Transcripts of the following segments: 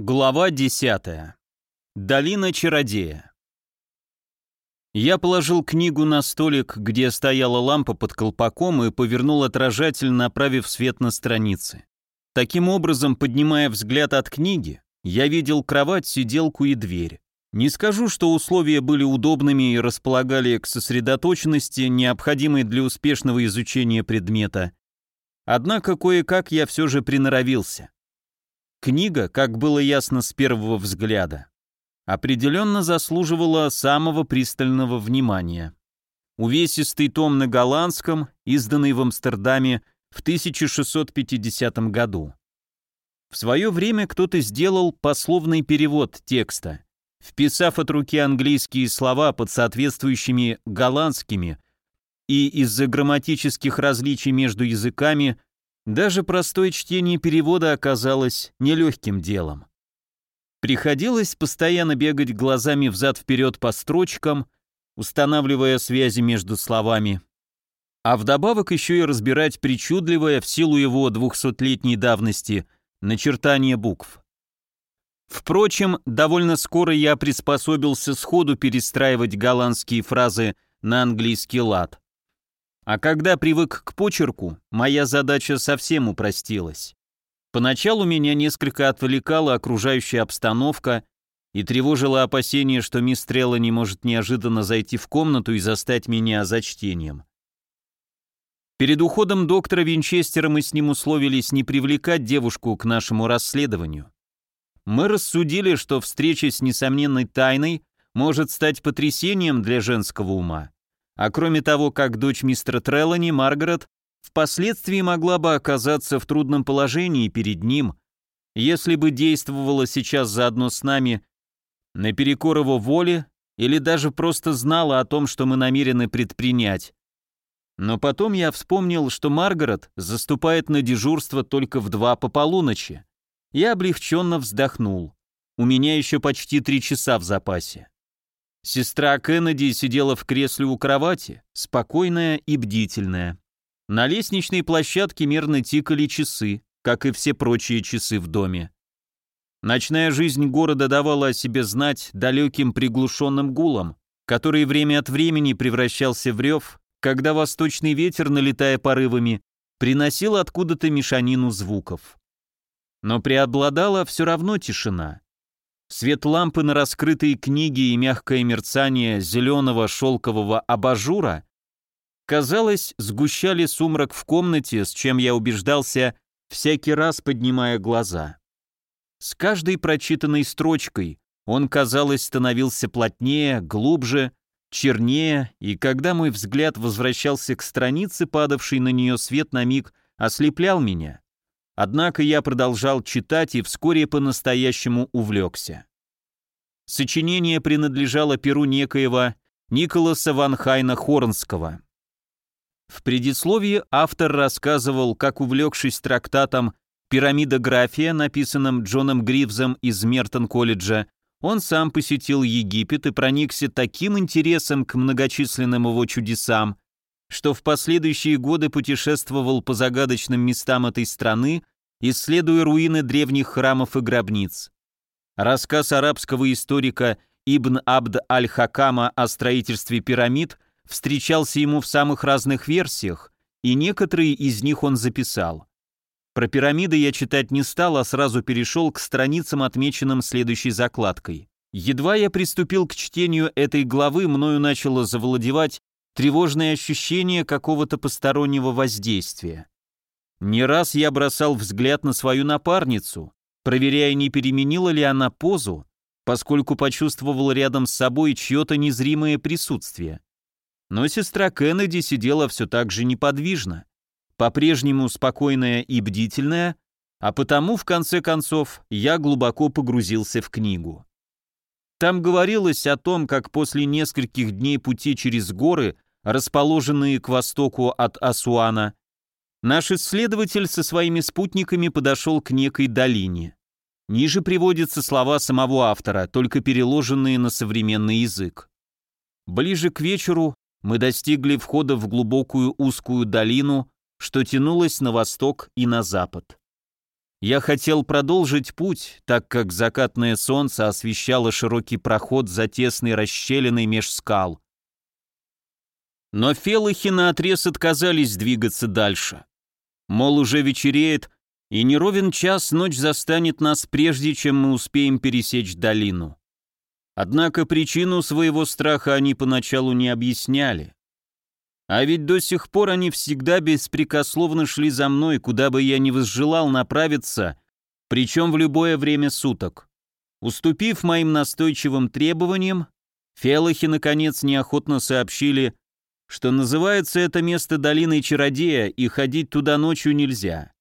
Глава 10. Долина чародея. Я положил книгу на столик, где стояла лампа под колпаком, и повернул отражатель, направив свет на страницы. Таким образом, поднимая взгляд от книги, я видел кровать, сиделку и дверь. Не скажу, что условия были удобными и располагали к сосредоточенности, необходимой для успешного изучения предмета. Однако кое-как я все же приноровился. Книга, как было ясно с первого взгляда, определенно заслуживала самого пристального внимания. Увесистый том на голландском, изданный в Амстердаме в 1650 году. В свое время кто-то сделал пословный перевод текста, вписав от руки английские слова под соответствующими голландскими, и из-за грамматических различий между языками – даже простое чтение перевода оказалось нелегким делом. Приходилось постоянно бегать глазами взад-вперед по строчкам, устанавливая связи между словами, а вдобавок еще и разбирать причудливое в силу его двухсотлетней давности начертание букв. Впрочем, довольно скоро я приспособился сходу перестраивать голландские фразы на английский лад. А когда привык к почерку, моя задача совсем упростилась. Поначалу меня несколько отвлекала окружающая обстановка и тревожило опасение, что мисс Стрелла не может неожиданно зайти в комнату и застать меня за чтением. Перед уходом доктора Винчестера мы с ним условились не привлекать девушку к нашему расследованию. Мы рассудили, что встреча с несомненной тайной может стать потрясением для женского ума. А кроме того, как дочь мистера Треллани, Маргарет, впоследствии могла бы оказаться в трудном положении перед ним, если бы действовала сейчас заодно с нами, наперекор его воле или даже просто знала о том, что мы намерены предпринять. Но потом я вспомнил, что Маргарет заступает на дежурство только в два по полуночи. Я облегченно вздохнул. У меня еще почти три часа в запасе. Сестра Кеннеди сидела в кресле у кровати, спокойная и бдительная. На лестничной площадке мерно тикали часы, как и все прочие часы в доме. Ночная жизнь города давала о себе знать далеким приглушенным гулом, который время от времени превращался в рев, когда восточный ветер, налетая порывами, приносил откуда-то мешанину звуков. Но преобладала все равно тишина. Свет лампы на раскрытые книги и мягкое мерцание зеленого шелкового абажура, казалось, сгущали сумрак в комнате, с чем я убеждался, всякий раз поднимая глаза. С каждой прочитанной строчкой он, казалось, становился плотнее, глубже, чернее, и когда мой взгляд возвращался к странице, падавший на нее свет на миг, ослеплял меня. Однако я продолжал читать и вскоре по-настоящему увлекся. Сочинение принадлежало перу некоего Николаса Ван Хайна Хорнского. В предисловии автор рассказывал, как, увлекшись трактатом «Пирамидография», написанным Джоном Гривзом из Мертон-колледжа, он сам посетил Египет и проникся таким интересом к многочисленным его чудесам, что в последующие годы путешествовал по загадочным местам этой страны, исследуя руины древних храмов и гробниц. Рассказ арабского историка Ибн Абд аль-Хакама о строительстве пирамид встречался ему в самых разных версиях, и некоторые из них он записал. Про пирамиды я читать не стал, а сразу перешел к страницам, отмеченным следующей закладкой. Едва я приступил к чтению этой главы, мною начало завладевать тревожное ощущение какого-то постороннего воздействия. Не раз я бросал взгляд на свою напарницу, проверяя, не переменила ли она позу, поскольку почувствовал рядом с собой чье-то незримое присутствие. Но сестра Кеннеди сидела все так же неподвижно, по-прежнему спокойная и бдительная, а потому, в конце концов, я глубоко погрузился в книгу. Там говорилось о том, как после нескольких дней пути через горы расположенные к востоку от Асуана, наш исследователь со своими спутниками подошел к некой долине. Ниже приводятся слова самого автора, только переложенные на современный язык. Ближе к вечеру мы достигли входа в глубокую узкую долину, что тянулась на восток и на запад. Я хотел продолжить путь, так как закатное солнце освещало широкий проход за тесной расщелиной меж скал, но фелыхи наотрез отказались двигаться дальше. Мол, уже вечереет, и неровен час ночь застанет нас, прежде чем мы успеем пересечь долину. Однако причину своего страха они поначалу не объясняли. А ведь до сих пор они всегда беспрекословно шли за мной, куда бы я ни возжелал направиться, причем в любое время суток. Уступив моим настойчивым требованиям, фелохи, наконец, неохотно сообщили, что называется это место долиной чародея и ходить туда ночью нельзя.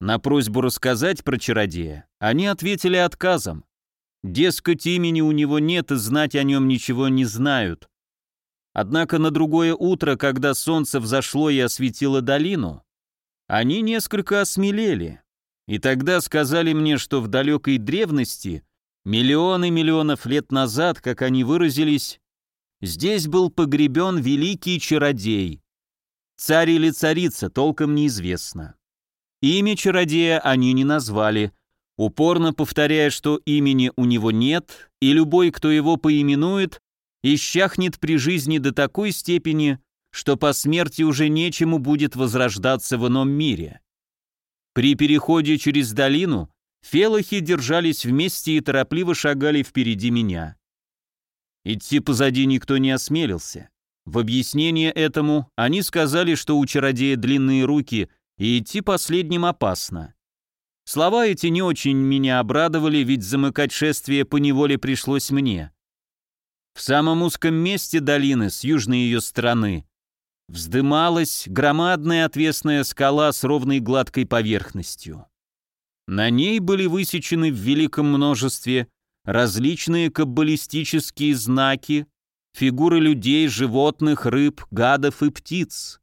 На просьбу рассказать про чародея они ответили отказом. Дескать, имени у него нет и знать о нем ничего не знают. Однако на другое утро, когда солнце взошло и осветило долину, они несколько осмелели, и тогда сказали мне, что в далекой древности, миллионы миллионов лет назад, как они выразились, Здесь был погребен великий чародей. Царь или царица, толком неизвестно. Имя чародея они не назвали, упорно повторяя, что имени у него нет, и любой, кто его поименует, исчахнет при жизни до такой степени, что по смерти уже нечему будет возрождаться в ином мире. При переходе через долину фелохи держались вместе и торопливо шагали впереди меня. Идти позади никто не осмелился. В объяснение этому они сказали, что у чародея длинные руки и идти последним опасно. Слова эти не очень меня обрадовали, ведь замыкать шествие по неволе пришлось мне. В самом узком месте долины, с южной ее стороны, вздымалась громадная отвесная скала с ровной гладкой поверхностью. На ней были высечены в великом множестве различные каббалистические знаки, фигуры людей, животных, рыб, гадов и птиц,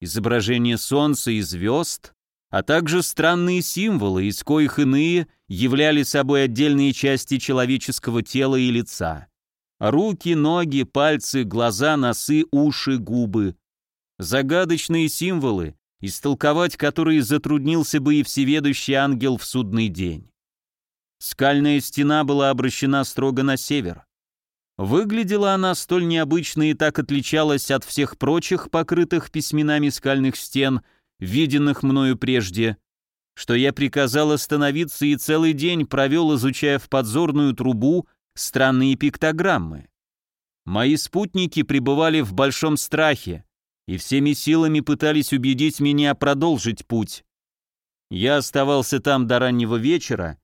изображения солнца и звезд, а также странные символы, из коих иные являли собой отдельные части человеческого тела и лица. Руки, ноги, пальцы, глаза, носы, уши, губы. Загадочные символы, истолковать которые затруднился бы и всеведущий ангел в судный день. Скальная стена была обращена строго на север. Выглядела она столь необычно и так отличалась от всех прочих покрытых письменами скальных стен, виденных мною прежде, что я приказал остановиться и целый день провел, изучая в подзорную трубу странные пиктограммы. Мои спутники пребывали в большом страхе и всеми силами пытались убедить меня продолжить путь. Я оставался там до раннего вечера,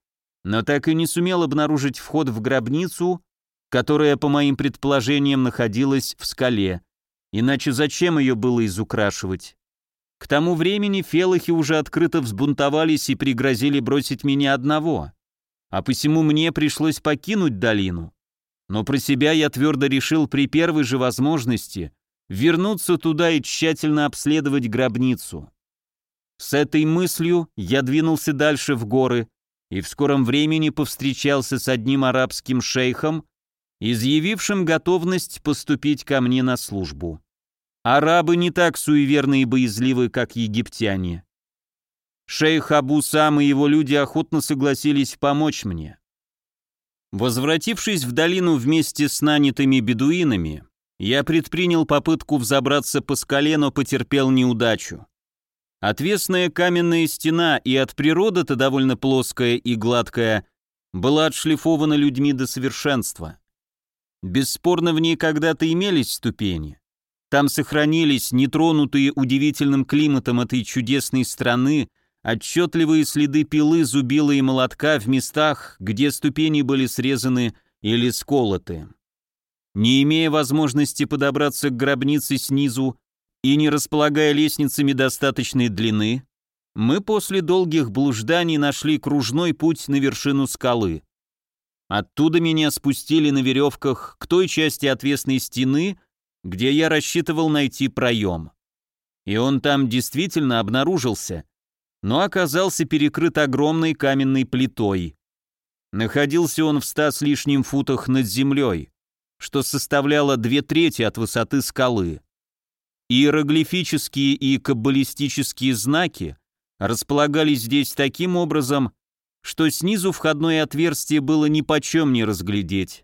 но так и не сумел обнаружить вход в гробницу, которая, по моим предположениям, находилась в скале. Иначе зачем ее было изукрашивать? К тому времени фелохи уже открыто взбунтовались и пригрозили бросить меня одного. А посему мне пришлось покинуть долину. Но про себя я твердо решил при первой же возможности вернуться туда и тщательно обследовать гробницу. С этой мыслью я двинулся дальше в горы, и в скором времени повстречался с одним арабским шейхом, изъявившим готовность поступить ко мне на службу. Арабы не так суеверны и боязливы, как египтяне. Шейх Абу Сам и его люди охотно согласились помочь мне. Возвратившись в долину вместе с нанятыми бедуинами, я предпринял попытку взобраться по скале, но потерпел неудачу. Отвесная каменная стена и от природы-то довольно плоская и гладкая была отшлифована людьми до совершенства. Бесспорно, в ней когда-то имелись ступени. Там сохранились нетронутые удивительным климатом этой чудесной страны отчетливые следы пилы, зубила и молотка в местах, где ступени были срезаны или сколоты. Не имея возможности подобраться к гробнице снизу, и не располагая лестницами достаточной длины, мы после долгих блужданий нашли кружной путь на вершину скалы. Оттуда меня спустили на веревках к той части отвесной стены, где я рассчитывал найти проем. И он там действительно обнаружился, но оказался перекрыт огромной каменной плитой. Находился он в ста с лишним футах над землей, что составляло две трети от высоты скалы. Иероглифические и каббалистические знаки располагались здесь таким образом, что снизу входное отверстие было ни почем не разглядеть.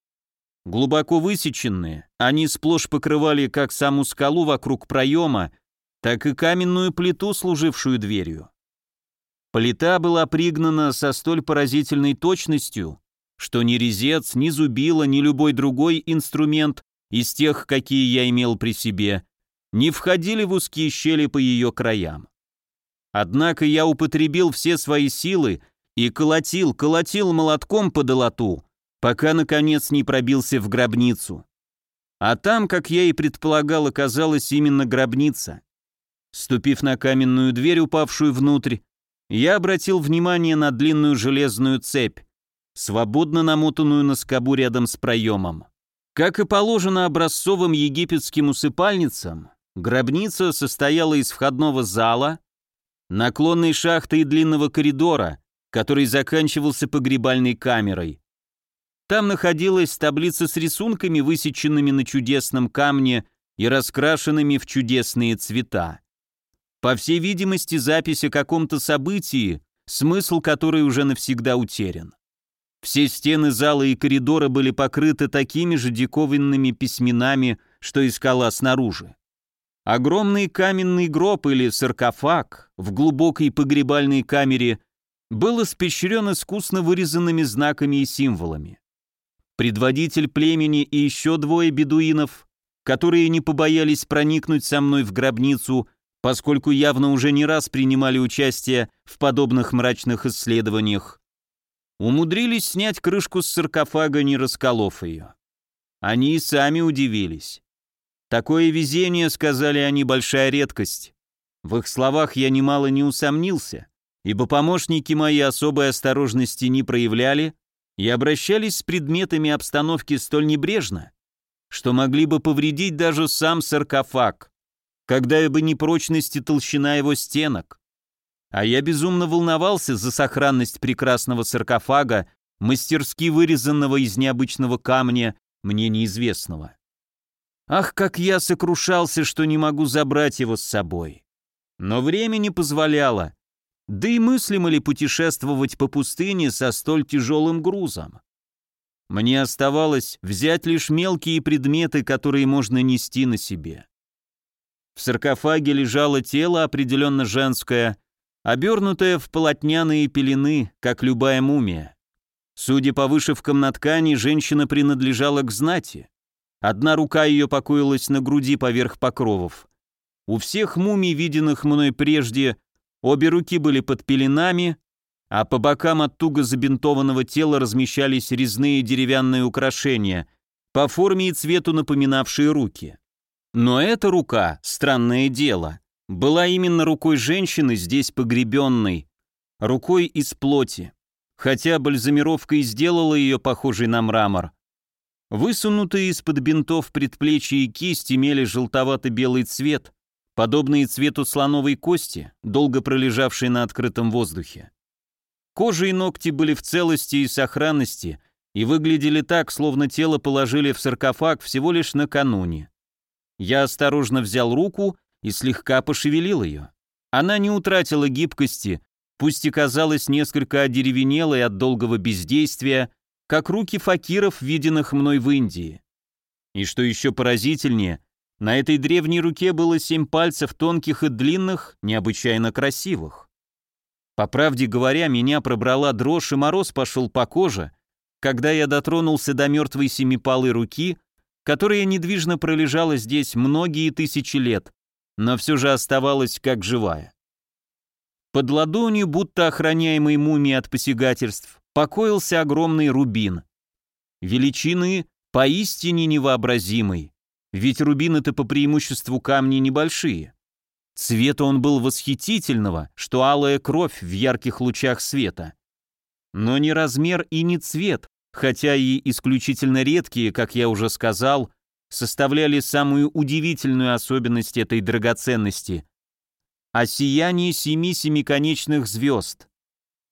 Глубоко высеченные, они сплошь покрывали как саму скалу вокруг проема, так и каменную плиту, служившую дверью. Плита была пригнана со столь поразительной точностью, что ни резец, ни зубило, ни любой другой инструмент из тех, какие я имел при себе, не входили в узкие щели по ее краям. Однако я употребил все свои силы и колотил, колотил молотком по долоту, пока, наконец, не пробился в гробницу. А там, как я и предполагал, оказалась именно гробница. Ступив на каменную дверь, упавшую внутрь, я обратил внимание на длинную железную цепь, свободно намотанную на скобу рядом с проемом. Как и положено образцовым египетским усыпальницам, Гробница состояла из входного зала, наклонной шахты и длинного коридора, который заканчивался погребальной камерой. Там находилась таблица с рисунками, высеченными на чудесном камне и раскрашенными в чудесные цвета. По всей видимости, запись о каком-то событии, смысл которой уже навсегда утерян. Все стены зала и коридора были покрыты такими же диковинными письменами, что и скала снаружи. Огромный каменный гроб или саркофаг в глубокой погребальной камере был испещрен искусно вырезанными знаками и символами. Предводитель племени и еще двое бедуинов, которые не побоялись проникнуть со мной в гробницу, поскольку явно уже не раз принимали участие в подобных мрачных исследованиях, умудрились снять крышку с саркофага, не расколов ее. Они и сами удивились. Такое везение, сказали они, большая редкость. В их словах я немало не усомнился, ибо помощники мои особой осторожности не проявляли и обращались с предметами обстановки столь небрежно, что могли бы повредить даже сам саркофаг, когда бы не прочность и толщина его стенок. А я безумно волновался за сохранность прекрасного саркофага, мастерски вырезанного из необычного камня, мне неизвестного. Ах, как я сокрушался, что не могу забрать его с собой. Но время не позволяло. Да и мыслимо ли путешествовать по пустыне со столь тяжелым грузом? Мне оставалось взять лишь мелкие предметы, которые можно нести на себе. В саркофаге лежало тело, определенно женское, обернутое в полотняные пелены, как любая мумия. Судя по вышивкам на ткани, женщина принадлежала к знати. Одна рука ее покоилась на груди поверх покровов. У всех мумий, виденных мной прежде, обе руки были под пеленами, а по бокам от туго забинтованного тела размещались резные деревянные украшения, по форме и цвету напоминавшие руки. Но эта рука, странное дело, была именно рукой женщины, здесь погребенной, рукой из плоти. Хотя бальзамировка и сделала ее похожей на мрамор, Высунутые из-под бинтов предплечья и кисть имели желтовато-белый цвет, подобный цвету слоновой кости, долго пролежавшей на открытом воздухе. Кожа и ногти были в целости и сохранности и выглядели так, словно тело положили в саркофаг всего лишь накануне. Я осторожно взял руку и слегка пошевелил ее. Она не утратила гибкости, пусть и казалась несколько одеревенелой от долгого бездействия, как руки факиров, виденных мной в Индии. И что еще поразительнее, на этой древней руке было семь пальцев тонких и длинных, необычайно красивых. По правде говоря, меня пробрала дрожь и мороз пошел по коже, когда я дотронулся до мертвой семипалой руки, которая недвижно пролежала здесь многие тысячи лет, но все же оставалась как живая. Под ладонью, будто охраняемой мумией от посягательств, покоился огромный рубин. Величины поистине невообразимой, ведь рубины-то по преимуществу камни небольшие. Цвета он был восхитительного, что алая кровь в ярких лучах света. Но не размер и не цвет, хотя и исключительно редкие, как я уже сказал, составляли самую удивительную особенность этой драгоценности. А сияние семи семиконечных звезд,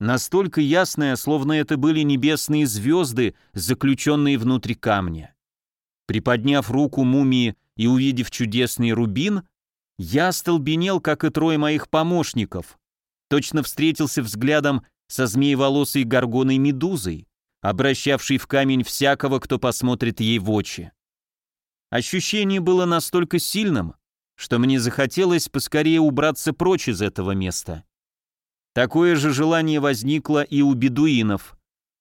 настолько ясная, словно это были небесные звезды, заключенные внутри камня. Приподняв руку мумии и увидев чудесный рубин, я остолбенел, как и трое моих помощников. Точно встретился взглядом со змееволосой горгоной медузой, обращавшей в камень всякого, кто посмотрит ей в очи. Ощущение было настолько сильным, что мне захотелось поскорее убраться прочь из этого места. Такое же желание возникло и у бедуинов.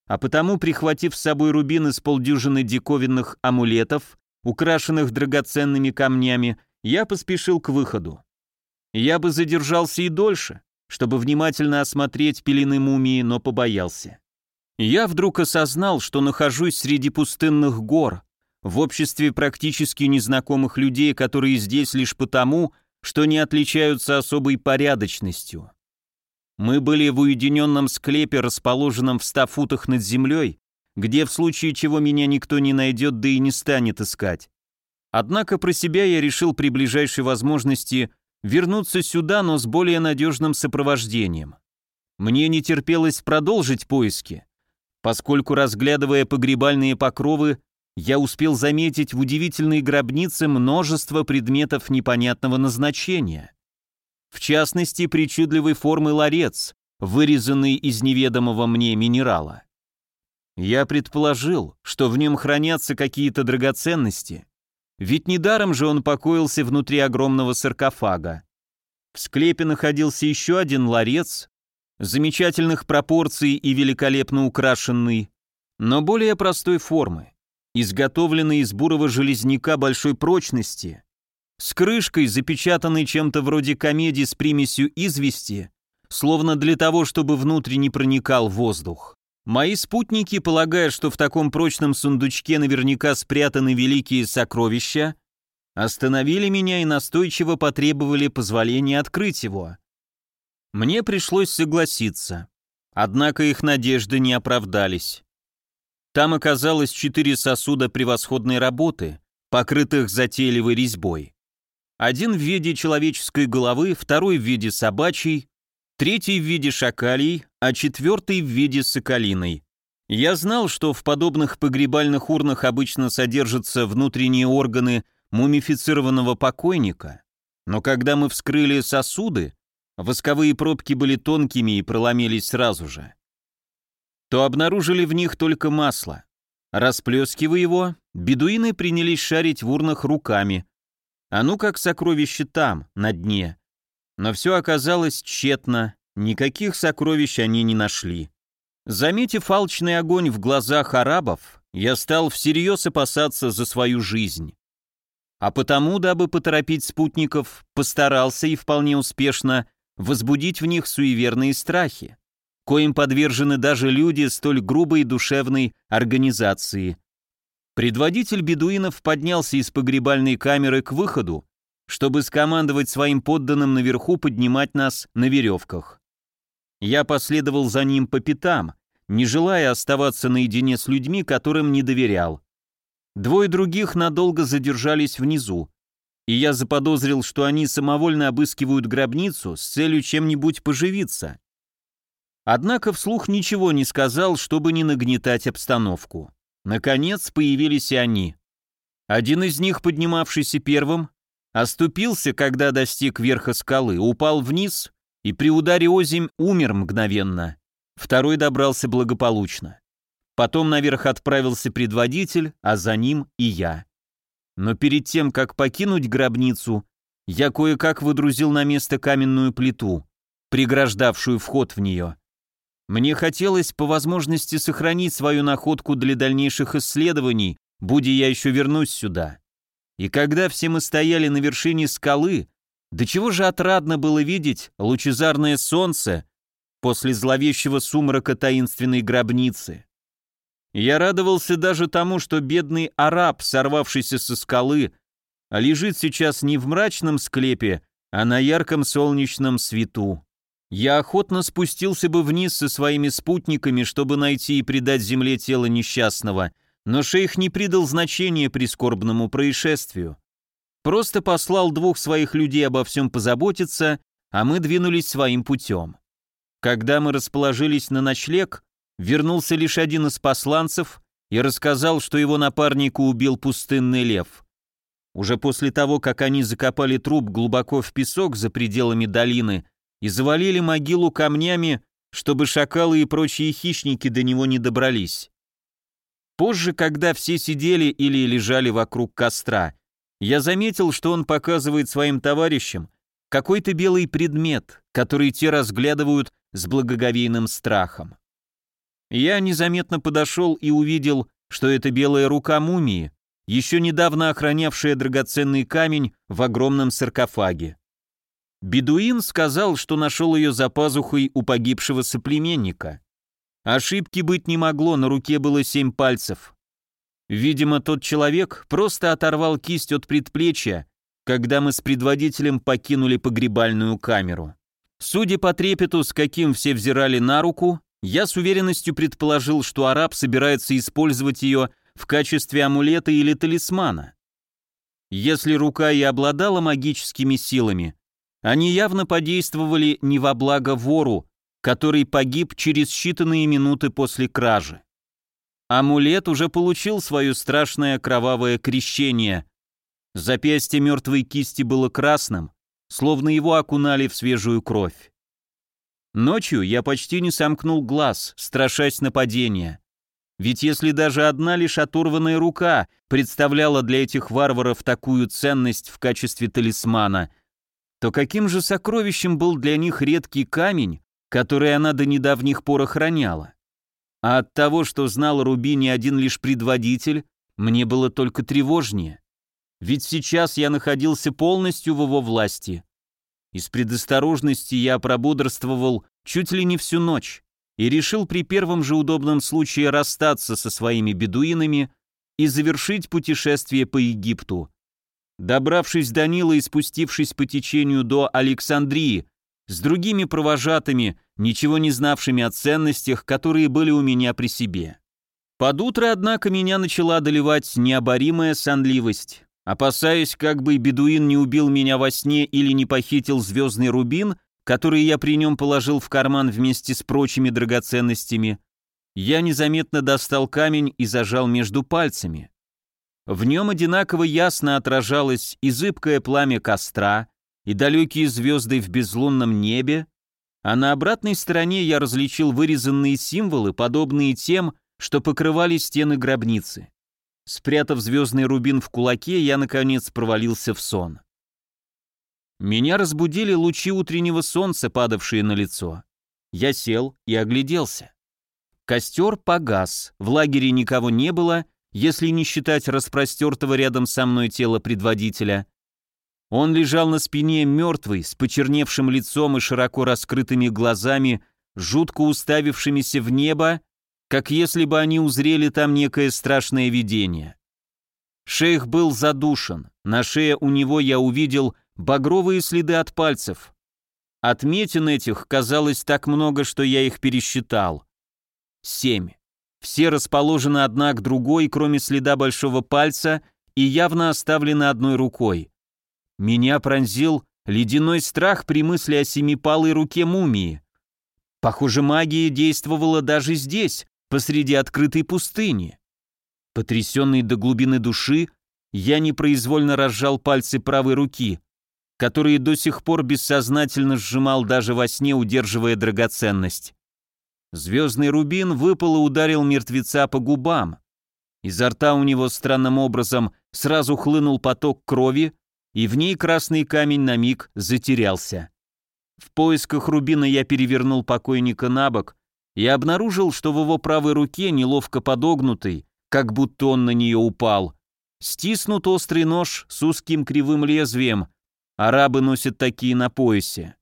А потому, прихватив с собой рубины с полдюжины диковинных амулетов, украшенных драгоценными камнями, я поспешил к выходу. Я бы задержался и дольше, чтобы внимательно осмотреть пелены мумии, но побоялся. Я вдруг осознал, что нахожусь среди пустынных гор, в обществе практически незнакомых людей, которые здесь лишь потому, что не отличаются особой порядочностью. Мы были в уединенном склепе, расположенном в ста футах над землей, где в случае чего меня никто не найдет, да и не станет искать. Однако про себя я решил при ближайшей возможности вернуться сюда, но с более надежным сопровождением. Мне не терпелось продолжить поиски, поскольку, разглядывая погребальные покровы, я успел заметить в удивительной гробнице множество предметов непонятного назначения в частности, причудливой формы ларец, вырезанный из неведомого мне минерала. Я предположил, что в нем хранятся какие-то драгоценности, ведь недаром же он покоился внутри огромного саркофага. В склепе находился еще один ларец, замечательных пропорций и великолепно украшенный, но более простой формы, изготовленный из бурого железняка большой прочности с крышкой, запечатанной чем-то вроде комедии с примесью извести, словно для того, чтобы внутрь не проникал воздух. Мои спутники, полагая, что в таком прочном сундучке наверняка спрятаны великие сокровища, остановили меня и настойчиво потребовали позволения открыть его. Мне пришлось согласиться. Однако их надежды не оправдались. Там оказалось четыре сосуда превосходной работы, покрытых затейливой резьбой. Один в виде человеческой головы, второй в виде собачьей, третий в виде шакалей, а четвертый в виде соколиной. Я знал, что в подобных погребальных урнах обычно содержатся внутренние органы мумифицированного покойника, но когда мы вскрыли сосуды, восковые пробки были тонкими и проломились сразу же, то обнаружили в них только масло. Расплескивая его, бедуины принялись шарить в урнах руками – а ну как сокровище там, на дне. Но все оказалось тщетно, никаких сокровищ они не нашли. Заметив алчный огонь в глазах арабов, я стал всерьез опасаться за свою жизнь. А потому, дабы поторопить спутников, постарался и вполне успешно возбудить в них суеверные страхи, коим подвержены даже люди столь грубой душевной организации – Предводитель бедуинов поднялся из погребальной камеры к выходу, чтобы скомандовать своим подданным наверху поднимать нас на веревках. Я последовал за ним по пятам, не желая оставаться наедине с людьми, которым не доверял. Двое других надолго задержались внизу, и я заподозрил, что они самовольно обыскивают гробницу с целью чем-нибудь поживиться. Однако вслух ничего не сказал, чтобы не нагнетать обстановку. Наконец появились и они. Один из них, поднимавшийся первым, оступился, когда достиг верха скалы, упал вниз и при ударе озимь умер мгновенно. Второй добрался благополучно. Потом наверх отправился предводитель, а за ним и я. Но перед тем, как покинуть гробницу, я кое-как выдрузил на место каменную плиту, преграждавшую вход в нее. Мне хотелось по возможности сохранить свою находку для дальнейших исследований, будь я еще вернусь сюда. И когда все мы стояли на вершине скалы, до чего же отрадно было видеть лучезарное солнце после зловещего сумрака таинственной гробницы. Я радовался даже тому, что бедный араб, сорвавшийся со скалы, лежит сейчас не в мрачном склепе, а на ярком солнечном свету я охотно спустился бы вниз со своими спутниками, чтобы найти и предать земле тело несчастного, но шейх не придал значения прискорбному происшествию. Просто послал двух своих людей обо всем позаботиться, а мы двинулись своим путем. Когда мы расположились на ночлег, вернулся лишь один из посланцев и рассказал, что его напарника убил пустынный лев. Уже после того, как они закопали труп глубоко в песок за пределами долины, и завалили могилу камнями, чтобы шакалы и прочие хищники до него не добрались. Позже, когда все сидели или лежали вокруг костра, я заметил, что он показывает своим товарищам какой-то белый предмет, который те разглядывают с благоговейным страхом. Я незаметно подошел и увидел, что это белая рука мумии, еще недавно охранявшая драгоценный камень в огромном саркофаге. Бедуин сказал, что нашел ее за пазухой у погибшего соплеменника. Ошибки быть не могло, на руке было семь пальцев. Видимо, тот человек просто оторвал кисть от предплечья, когда мы с предводителем покинули погребальную камеру. Судя по трепету, с каким все взирали на руку, я с уверенностью предположил, что араб собирается использовать ее в качестве амулета или талисмана. Если рука и обладала магическими силами, они явно подействовали не во благо вору, который погиб через считанные минуты после кражи. Амулет уже получил свое страшное кровавое крещение. Запястье мертвой кисти было красным, словно его окунали в свежую кровь. Ночью я почти не сомкнул глаз, страшась нападения. Ведь если даже одна лишь оторванная рука представляла для этих варваров такую ценность в качестве талисмана – то каким же сокровищем был для них редкий камень, который она до недавних пор охраняла? А от того, что знал Руби не один лишь предводитель, мне было только тревожнее. Ведь сейчас я находился полностью в его власти. Из предосторожности я прободрствовал чуть ли не всю ночь и решил при первом же удобном случае расстаться со своими бедуинами и завершить путешествие по Египту, Добравшись до Нила и спустившись по течению до Александрии, с другими провожатыми, ничего не знавшими о ценностях, которые были у меня при себе. Под утро, однако, меня начала одолевать необоримая сонливость. Опасаясь, как бы бедуин не убил меня во сне или не похитил звездный рубин, который я при нем положил в карман вместе с прочими драгоценностями, я незаметно достал камень и зажал между пальцами. В нем одинаково ясно отражалось и зыбкое пламя костра, и далекие звезды в безлунном небе, а на обратной стороне я различил вырезанные символы, подобные тем, что покрывали стены гробницы. Спрятав звездный рубин в кулаке, я, наконец, провалился в сон. Меня разбудили лучи утреннего солнца, падавшие на лицо. Я сел и огляделся. Костер погас, в лагере никого не было, если не считать распростертого рядом со мной тела предводителя. Он лежал на спине мертвый, с почерневшим лицом и широко раскрытыми глазами, жутко уставившимися в небо, как если бы они узрели там некое страшное видение. Шейх был задушен, на шее у него я увидел багровые следы от пальцев. Отметин этих казалось так много, что я их пересчитал. Семь. Все расположены одна к другой, кроме следа большого пальца, и явно оставлены одной рукой. Меня пронзил ледяной страх при мысли о семипалой руке мумии. Похоже, магия действовала даже здесь, посреди открытой пустыни. Потрясенный до глубины души, я непроизвольно разжал пальцы правой руки, которые до сих пор бессознательно сжимал даже во сне, удерживая драгоценность. Звездный рубин выпал и ударил мертвеца по губам. Изо рта у него странным образом сразу хлынул поток крови, и в ней красный камень на миг затерялся. В поисках рубина я перевернул покойника на бок и обнаружил, что в его правой руке, неловко подогнутый, как будто он на нее упал, стиснут острый нож с узким кривым лезвием, арабы носят такие на поясе.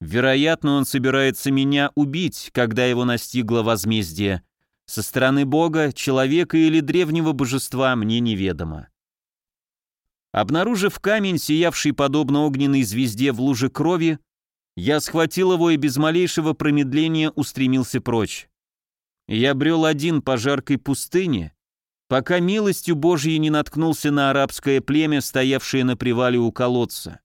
Вероятно, он собирается меня убить, когда его настигло возмездие. Со стороны Бога, человека или древнего божества мне неведомо. Обнаружив камень, сиявший подобно огненной звезде в луже крови, я схватил его и без малейшего промедления устремился прочь. Я брел один по жаркой пустыне, пока милостью Божьей не наткнулся на арабское племя, стоявшее на привале у колодца.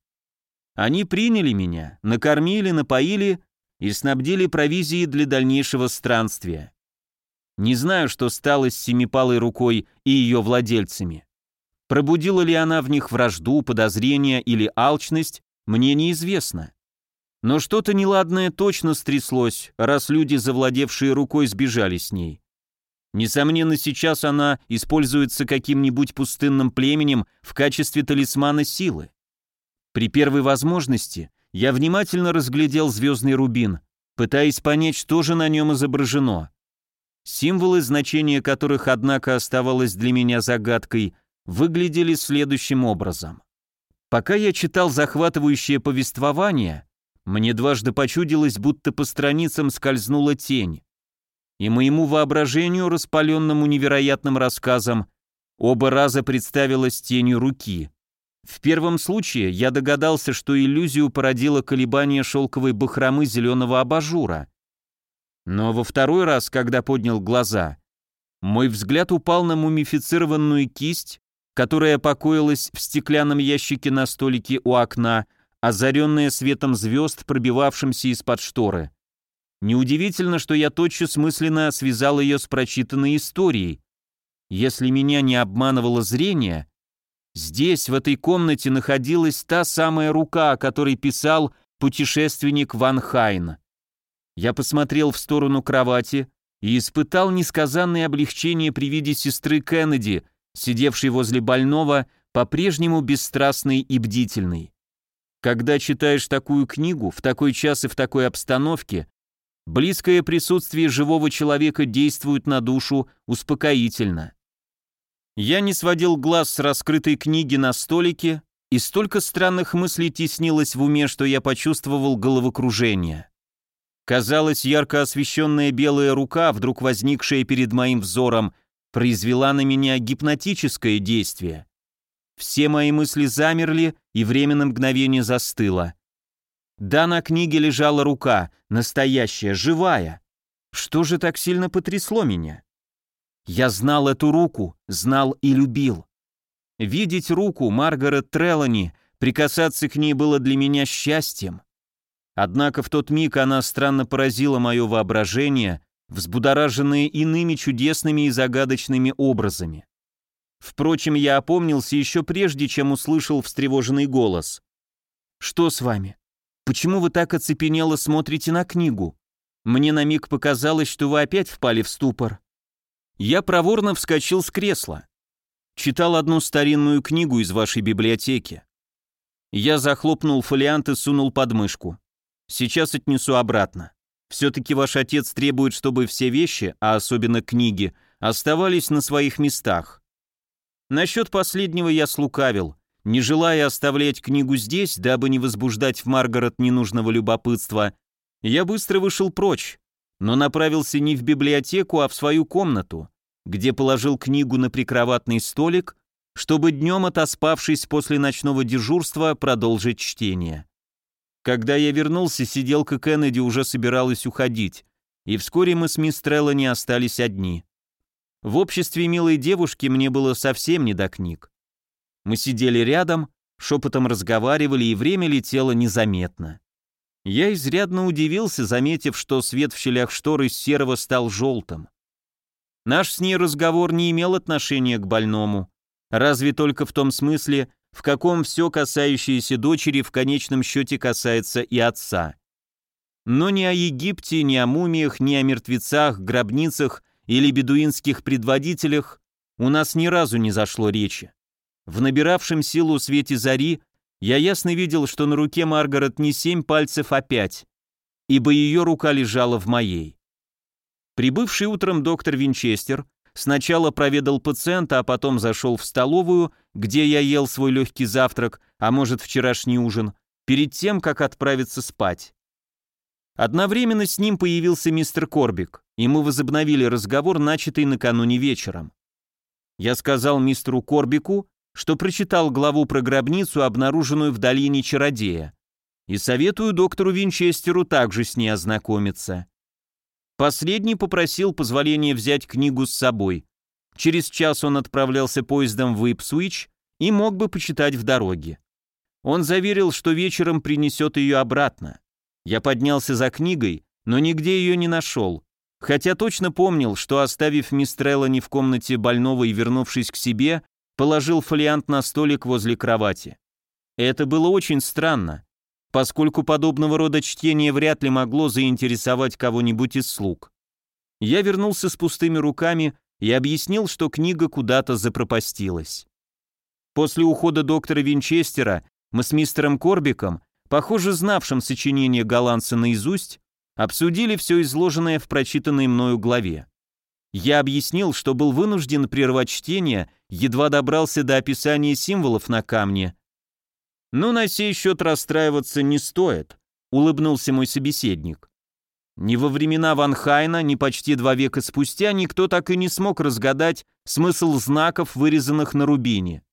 Они приняли меня, накормили, напоили и снабдили провизией для дальнейшего странствия. Не знаю, что стало с семипалой рукой и ее владельцами. Пробудила ли она в них вражду, подозрения или алчность, мне неизвестно. Но что-то неладное точно стряслось, раз люди, завладевшие рукой, сбежали с ней. Несомненно, сейчас она используется каким-нибудь пустынным племенем в качестве талисмана силы. При первой возможности я внимательно разглядел звездный рубин, пытаясь понять, что же на нем изображено. Символы, значения которых, однако, оставалось для меня загадкой, выглядели следующим образом. Пока я читал захватывающее повествование, мне дважды почудилось, будто по страницам скользнула тень. И моему воображению, распаленному невероятным рассказом, оба раза представилась тенью руки. В первом случае я догадался, что иллюзию породило колебание шелковой бахромы зеленого абажура. Но во второй раз, когда поднял глаза, мой взгляд упал на мумифицированную кисть, которая покоилась в стеклянном ящике на столике у окна, озаренная светом звезд, пробивавшимся из-под шторы. Неудивительно, что я тотчас мысленно связал ее с прочитанной историей. Если меня не обманывало зрение — Здесь, в этой комнате, находилась та самая рука, о которой писал путешественник Ван Хайн. Я посмотрел в сторону кровати и испытал несказанное облегчение при виде сестры Кеннеди, сидевшей возле больного, по-прежнему бесстрастной и бдительной. Когда читаешь такую книгу, в такой час и в такой обстановке, близкое присутствие живого человека действует на душу успокоительно. Я не сводил глаз с раскрытой книги на столике, и столько странных мыслей теснилось в уме, что я почувствовал головокружение. Казалось, ярко освещенная белая рука, вдруг возникшая перед моим взором, произвела на меня гипнотическое действие. Все мои мысли замерли, и время на мгновение застыло. Да, на книге лежала рука, настоящая, живая. Что же так сильно потрясло меня? Я знал эту руку, знал и любил. Видеть руку Маргарет Трелани, прикасаться к ней было для меня счастьем. Однако в тот миг она странно поразила мое воображение, взбудораженные иными чудесными и загадочными образами. Впрочем, я опомнился еще прежде, чем услышал встревоженный голос. «Что с вами? Почему вы так оцепенело смотрите на книгу? Мне на миг показалось, что вы опять впали в ступор. Я проворно вскочил с кресла. Читал одну старинную книгу из вашей библиотеки. Я захлопнул фолиант и сунул под мышку. Сейчас отнесу обратно. Все-таки ваш отец требует, чтобы все вещи, а особенно книги, оставались на своих местах. Насчет последнего я слукавил, не желая оставлять книгу здесь, дабы не возбуждать в Маргарет ненужного любопытства. Я быстро вышел прочь, но направился не в библиотеку, а в свою комнату где положил книгу на прикроватный столик, чтобы днем, отоспавшись после ночного дежурства, продолжить чтение. Когда я вернулся, сиделка Кеннеди уже собиралась уходить, и вскоре мы с мисс Трелло не остались одни. В обществе милой девушки мне было совсем не до книг. Мы сидели рядом, шепотом разговаривали, и время летело незаметно. Я изрядно удивился, заметив, что свет в щелях шторы серого стал желтым. Наш с ней разговор не имел отношения к больному, разве только в том смысле, в каком все касающееся дочери в конечном счете касается и отца. Но ни о Египте, ни о мумиях, ни о мертвецах, гробницах или бедуинских предводителях у нас ни разу не зашло речи. В набиравшем силу свете зари я ясно видел, что на руке Маргарет не семь пальцев, а пять, ибо ее рука лежала в моей. Прибывший утром доктор Винчестер сначала проведал пациента, а потом зашел в столовую, где я ел свой легкий завтрак, а может вчерашний ужин, перед тем, как отправиться спать. Одновременно с ним появился мистер Корбик, и мы возобновили разговор, начатый накануне вечером. Я сказал мистеру Корбику, что прочитал главу про гробницу, обнаруженную в долине Чародея, и советую доктору Винчестеру также с ней ознакомиться. Последний попросил позволения взять книгу с собой. Через час он отправлялся поездом в Ипсуич и мог бы почитать в дороге. Он заверил, что вечером принесет ее обратно. Я поднялся за книгой, но нигде ее не нашел, хотя точно помнил, что, оставив мисс не в комнате больного и вернувшись к себе, положил фолиант на столик возле кровати. Это было очень странно поскольку подобного рода чтение вряд ли могло заинтересовать кого-нибудь из слуг. Я вернулся с пустыми руками и объяснил, что книга куда-то запропастилась. После ухода доктора Винчестера мы с мистером Корбиком, похоже знавшим сочинение голландца наизусть, обсудили все изложенное в прочитанной мною главе. Я объяснил, что был вынужден прервать чтение, едва добрался до описания символов на камне, «Ну, на сей счет расстраиваться не стоит», — улыбнулся мой собеседник. Ни во времена Ван Хайна, ни почти два века спустя никто так и не смог разгадать смысл знаков, вырезанных на рубине.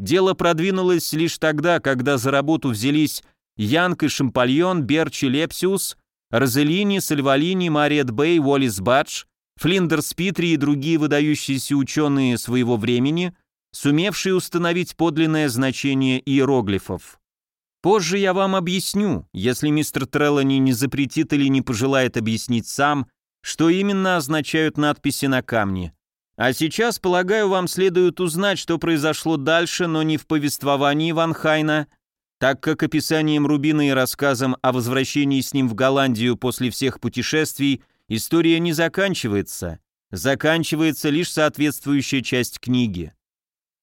Дело продвинулось лишь тогда, когда за работу взялись Янг и Шампальон, Берч и Лепсиус, Розелини, Сальвалини, Мариет Бэй, Уоллис Бадж, Флиндерс Питри и другие выдающиеся ученые своего времени — сумевший установить подлинное значение иероглифов. Позже я вам объясню, если мистер Треллани не запретит или не пожелает объяснить сам, что именно означают надписи на камне. А сейчас, полагаю, вам следует узнать, что произошло дальше, но не в повествовании Ван Хайна, так как описанием Рубина и рассказом о возвращении с ним в Голландию после всех путешествий история не заканчивается. Заканчивается лишь соответствующая часть книги.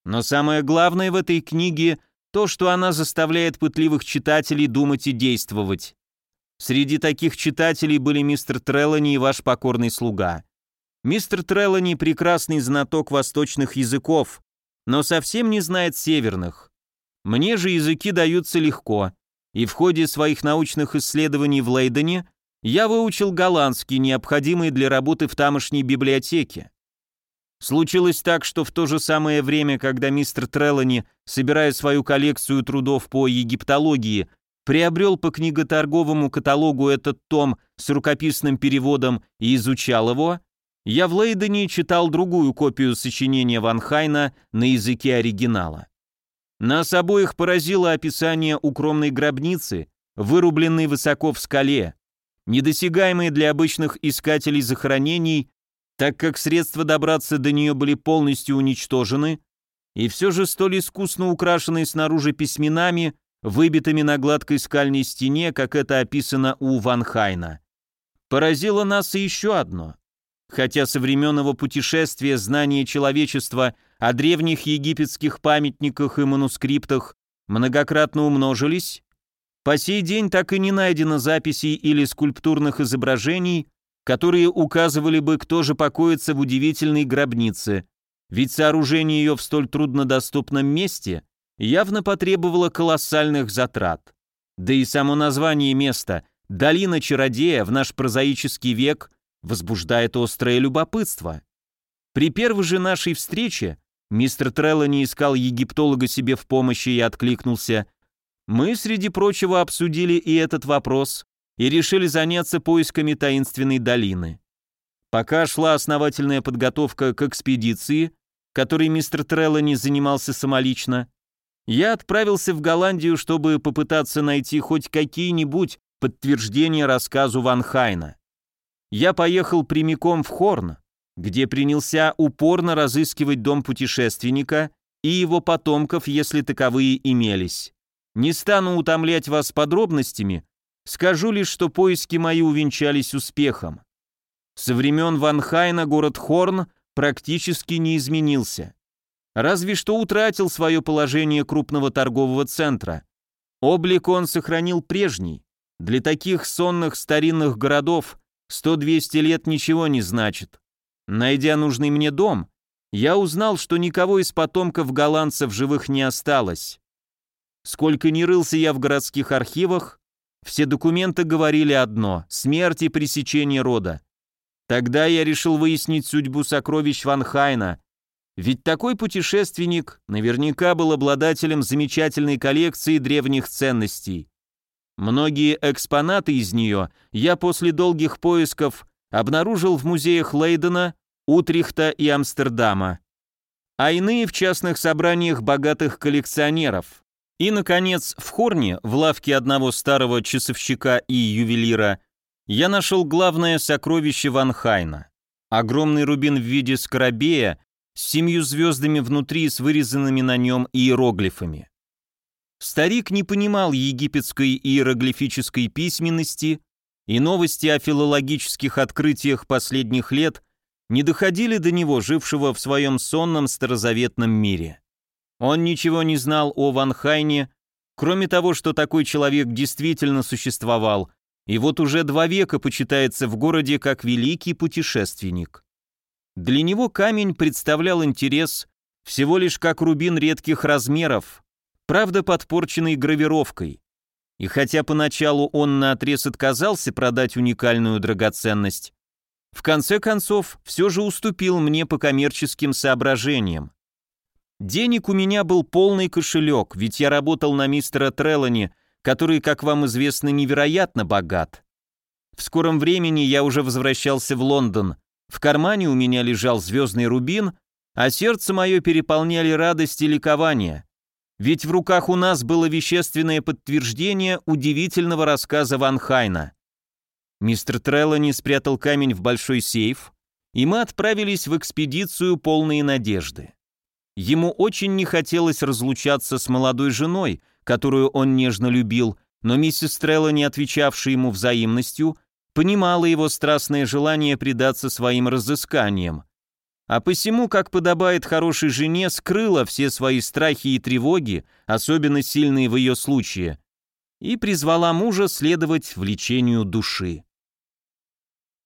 Но самое главное в этой книге – то, что она заставляет пытливых читателей думать и действовать. Среди таких читателей были мистер Треллани и ваш покорный слуга. Мистер Треллани – прекрасный знаток восточных языков, но совсем не знает северных. Мне же языки даются легко, и в ходе своих научных исследований в Лейдене я выучил голландский, необходимый для работы в тамошней библиотеке. Случилось так, что в то же самое время, когда мистер Треллани, собирая свою коллекцию трудов по египтологии, приобрел по книготорговому каталогу этот том с рукописным переводом и изучал его, я в Лейдене читал другую копию сочинения Ван Хайна на языке оригинала. Нас обоих поразило описание укромной гробницы, вырубленной высоко в скале, недосягаемой для обычных искателей захоронений так как средства добраться до нее были полностью уничтожены, и все же столь искусно украшенные снаружи письменами, выбитыми на гладкой скальной стене, как это описано у Ванхайна, Поразило нас и еще одно. Хотя со времен его путешествия знания человечества о древних египетских памятниках и манускриптах многократно умножились, по сей день так и не найдено записей или скульптурных изображений, которые указывали бы, кто же покоится в удивительной гробнице, ведь сооружение ее в столь труднодоступном месте явно потребовало колоссальных затрат. Да и само название места «Долина чародея» в наш прозаический век возбуждает острое любопытство. При первой же нашей встрече мистер Треллани искал египтолога себе в помощи и откликнулся. Мы, среди прочего, обсудили и этот вопрос, и решили заняться поисками таинственной долины. Пока шла основательная подготовка к экспедиции, которой мистер Треллани занимался самолично, я отправился в Голландию, чтобы попытаться найти хоть какие-нибудь подтверждения рассказу Ван Хайна. Я поехал прямиком в Хорн, где принялся упорно разыскивать дом путешественника и его потомков, если таковые имелись. Не стану утомлять вас подробностями, Скажу лишь, что поиски мои увенчались успехом. Со времен Ванхайна город Хорн практически не изменился. Разве что утратил свое положение крупного торгового центра. Облик он сохранил прежний. Для таких сонных старинных городов 100-200 лет ничего не значит. Найдя нужный мне дом, я узнал, что никого из потомков голландцев живых не осталось. Сколько ни рылся я в городских архивах, все документы говорили одно – смерть и пресечение рода. Тогда я решил выяснить судьбу сокровищ Ван Хайна, ведь такой путешественник наверняка был обладателем замечательной коллекции древних ценностей. Многие экспонаты из нее я после долгих поисков обнаружил в музеях Лейдена, Утрихта и Амстердама, а иные в частных собраниях богатых коллекционеров. И, наконец, в Хорне, в лавке одного старого часовщика и ювелира, я нашел главное сокровище Ванхайна. Огромный рубин в виде скоробея с семью звездами внутри с вырезанными на нем иероглифами. Старик не понимал египетской иероглифической письменности, и новости о филологических открытиях последних лет не доходили до него, жившего в своем сонном старозаветном мире. Он ничего не знал о Ван Хайне, кроме того, что такой человек действительно существовал, и вот уже два века почитается в городе как великий путешественник. Для него камень представлял интерес всего лишь как рубин редких размеров, правда подпорченный гравировкой. И хотя поначалу он наотрез отказался продать уникальную драгоценность, в конце концов все же уступил мне по коммерческим соображениям. Денег у меня был полный кошелек, ведь я работал на мистера Трелани, который, как вам известно, невероятно богат. В скором времени я уже возвращался в Лондон. В кармане у меня лежал звездный рубин, а сердце мое переполняли радость и ликование. Ведь в руках у нас было вещественное подтверждение удивительного рассказа Ван Хайна. Мистер Трелани спрятал камень в большой сейф, и мы отправились в экспедицию полные надежды. Ему очень не хотелось разлучаться с молодой женой, которую он нежно любил, но миссис Трелла, не отвечавшая ему взаимностью, понимала его страстное желание предаться своим разысканиям. А посему, как подобает хорошей жене, скрыла все свои страхи и тревоги, особенно сильные в ее случае, и призвала мужа следовать влечению души.